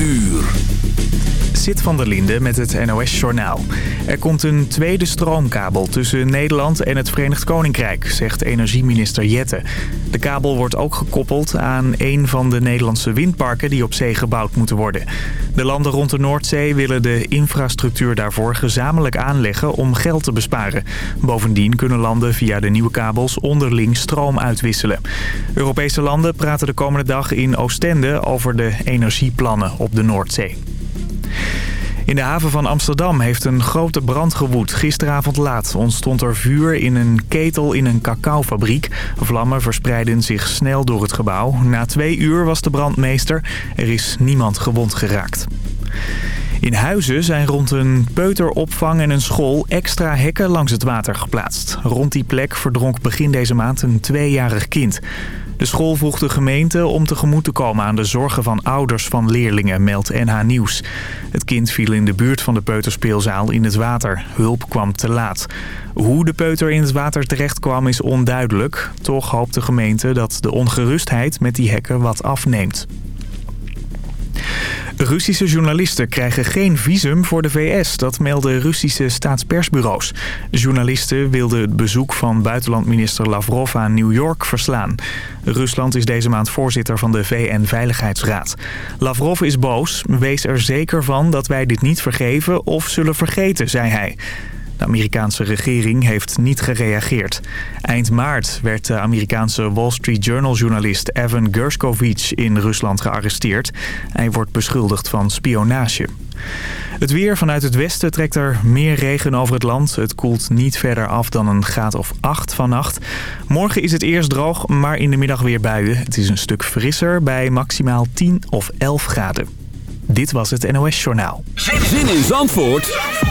uur. Zit van der Linde met het NOS-journaal. Er komt een tweede stroomkabel tussen Nederland en het Verenigd Koninkrijk, zegt energieminister Jette. De kabel wordt ook gekoppeld aan een van de Nederlandse windparken die op zee gebouwd moeten worden. De landen rond de Noordzee willen de infrastructuur daarvoor gezamenlijk aanleggen om geld te besparen. Bovendien kunnen landen via de nieuwe kabels onderling stroom uitwisselen. Europese landen praten de komende dag in Oostende over de energieplannen op de Noordzee. In de haven van Amsterdam heeft een grote brand gewoed. Gisteravond laat ontstond er vuur in een ketel in een cacaofabriek. Vlammen verspreidden zich snel door het gebouw. Na twee uur was de brandmeester. Er is niemand gewond geraakt. In Huizen zijn rond een peuteropvang en een school extra hekken langs het water geplaatst. Rond die plek verdronk begin deze maand een tweejarig kind. De school vroeg de gemeente om tegemoet te komen aan de zorgen van ouders van leerlingen, meldt NH Nieuws. Het kind viel in de buurt van de peuterspeelzaal in het water. Hulp kwam te laat. Hoe de peuter in het water terecht kwam is onduidelijk. Toch hoopt de gemeente dat de ongerustheid met die hekken wat afneemt. Russische journalisten krijgen geen visum voor de VS. Dat melden Russische staatspersbureaus. Journalisten wilden het bezoek van buitenlandminister Lavrov aan New York verslaan. Rusland is deze maand voorzitter van de VN-veiligheidsraad. Lavrov is boos. Wees er zeker van dat wij dit niet vergeven of zullen vergeten, zei hij. De Amerikaanse regering heeft niet gereageerd. Eind maart werd de Amerikaanse Wall Street Journal-journalist Evan Gershkovich in Rusland gearresteerd. Hij wordt beschuldigd van spionage. Het weer vanuit het westen trekt er meer regen over het land. Het koelt niet verder af dan een graad of 8 vannacht. Morgen is het eerst droog, maar in de middag weer buien. Het is een stuk frisser bij maximaal 10 of 11 graden. Dit was het NOS Journaal. Zin in Zandvoort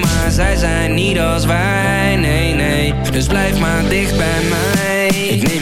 maar zij zijn niet als wij, nee, nee. Dus blijf maar dicht bij mij. Ik neem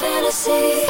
fantasy.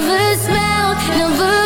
Never smelled, never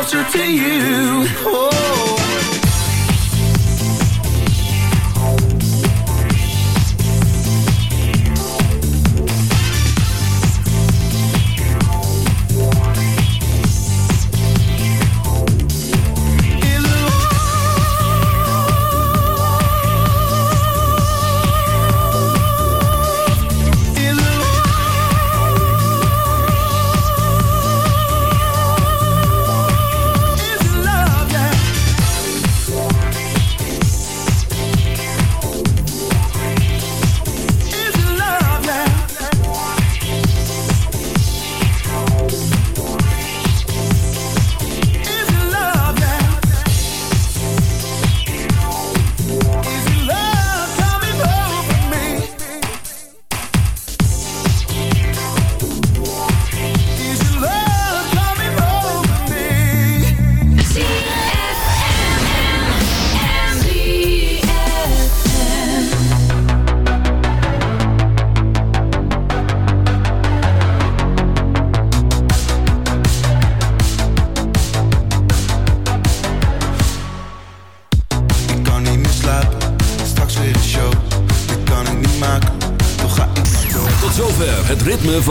closer to you. Oh.